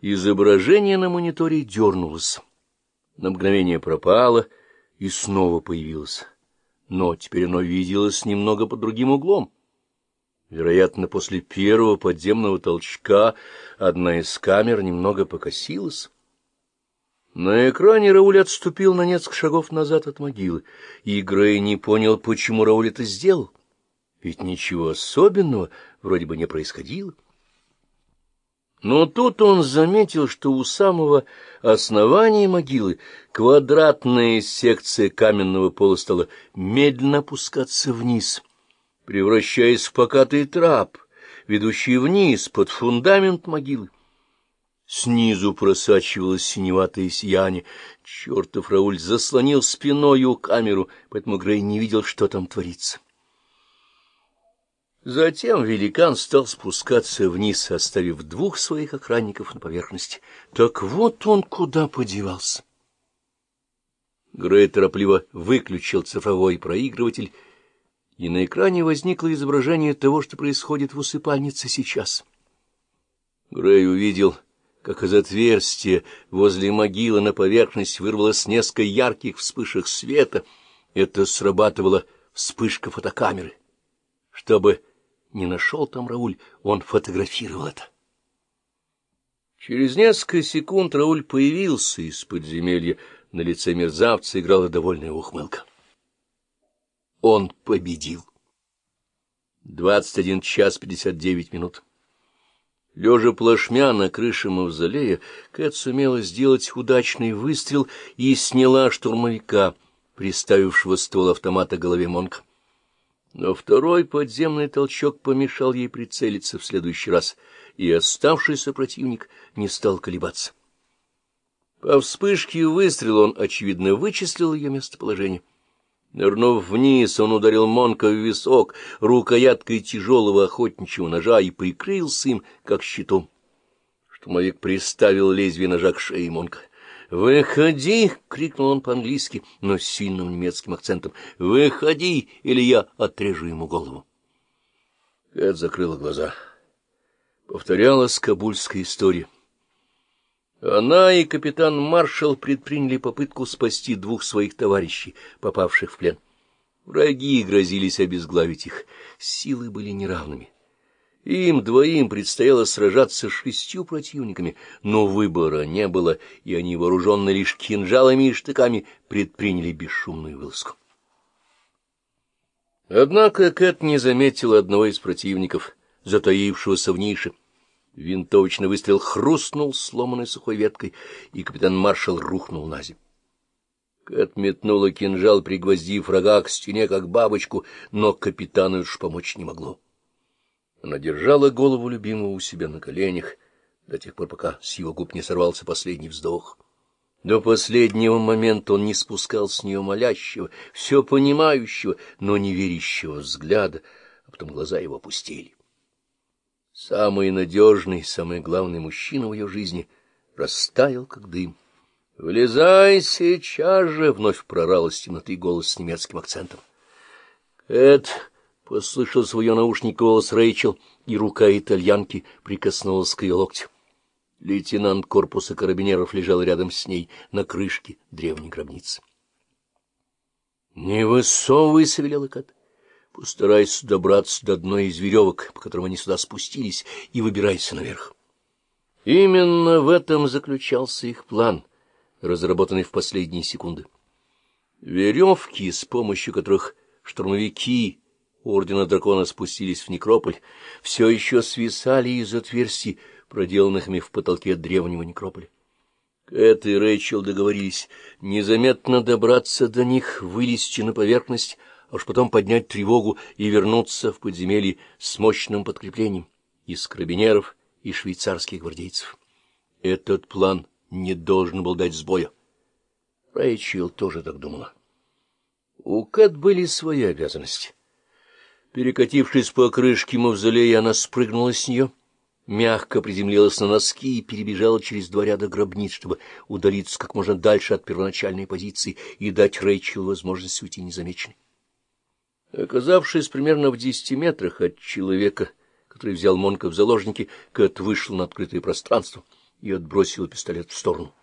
Изображение на мониторе дернулось. На мгновение пропало и снова появилось. Но теперь оно виделось немного под другим углом. Вероятно, после первого подземного толчка одна из камер немного покосилась. На экране Рауль отступил на несколько шагов назад от могилы, и Грей не понял, почему Рауль это сделал. Ведь ничего особенного вроде бы не происходило. Но тут он заметил, что у самого основания могилы квадратная секция каменного пола стала медленно опускаться вниз, превращаясь в покатый трап, ведущий вниз под фундамент могилы. Снизу просачивалось синеватое сияние. Чертов Рауль заслонил спиною камеру, поэтому Грей не видел, что там творится. Затем великан стал спускаться вниз, оставив двух своих охранников на поверхности. Так вот он куда подевался. Грей торопливо выключил цифровой проигрыватель, и на экране возникло изображение того, что происходит в усыпальнице сейчас. Грей увидел, как из отверстия возле могилы на поверхность вырвалось несколько ярких вспышек света. Это срабатывала вспышка фотокамеры. Чтобы не нашел там Рауль, он фотографировал это. Через несколько секунд Рауль появился из подземелья. На лице мерзавца играла довольная ухмылка. Он победил. Двадцать один час пятьдесят девять минут. Лежа плашмя на крыше мавзолея, Кэт сумела сделать удачный выстрел и сняла штурмовика, приставившего ствол автомата голове Монка. Но второй подземный толчок помешал ей прицелиться в следующий раз, и оставшийся противник не стал колебаться. По вспышке выстрела он, очевидно, вычислил ее местоположение. Нырнув вниз, он ударил Монка в висок рукояткой тяжелого охотничьего ножа и прикрылся им, как щитом. Штурмовик приставил лезвие ножа к шее Монка. «Выходи!» — крикнул он по-английски, но с сильным немецким акцентом. «Выходи, или я отрежу ему голову!» Кэт закрыла глаза. Повторялась кабульская история. Она и капитан Маршал предприняли попытку спасти двух своих товарищей, попавших в плен. Враги грозились обезглавить их. Силы были неравными. Им двоим предстояло сражаться с шестью противниками, но выбора не было, и они, вооруженные лишь кинжалами и штыками, предприняли бесшумную вылазку. Однако Кэт не заметила одного из противников, затаившегося в нише. Винтовочный выстрел хрустнул сломанной сухой веткой, и капитан-маршал рухнул на землю. Кэт метнула кинжал, пригвоздив врага к стене, как бабочку, но капитану уж помочь не могло. Она держала голову любимого у себя на коленях до тех пор, пока с его губ не сорвался последний вздох. До последнего момента он не спускал с нее молящего, все понимающего, но не верящего взгляда, а потом глаза его опустили. Самый надежный, самый главный мужчина в ее жизни растаял, как дым. — Влезай сейчас же! — вновь прорал из темноты голос с немецким акцентом. — Эд... Послышал свое наушник голос Рэйчел, и рука итальянки прикоснулась к ее локтю. Лейтенант корпуса карабинеров лежал рядом с ней на крышке древней гробницы. — Не высовывайся, — велела Кат. — Постарайся добраться до одной из веревок, по которым они сюда спустились, и выбирайся наверх. Именно в этом заключался их план, разработанный в последние секунды. Веревки, с помощью которых штурмовики ордена дракона спустились в некрополь, все еще свисали из отверстий, проделанных ими в потолке древнего некрополя. Кэт и Рэйчел договорились незаметно добраться до них, вылезти на поверхность, а уж потом поднять тревогу и вернуться в подземелье с мощным подкреплением из карабинеров и швейцарских гвардейцев. Этот план не должен был дать сбоя. Рэйчел тоже так думала. У Кэт были свои обязанности. Перекатившись по крышке мавзолея, она спрыгнула с нее, мягко приземлилась на носки и перебежала через два ряда гробниц, чтобы удалиться как можно дальше от первоначальной позиции и дать Рэйчел возможность уйти незамеченной. Оказавшись примерно в десяти метрах от человека, который взял Монка в заложники, Кэт вышел на открытое пространство и отбросила пистолет в сторону.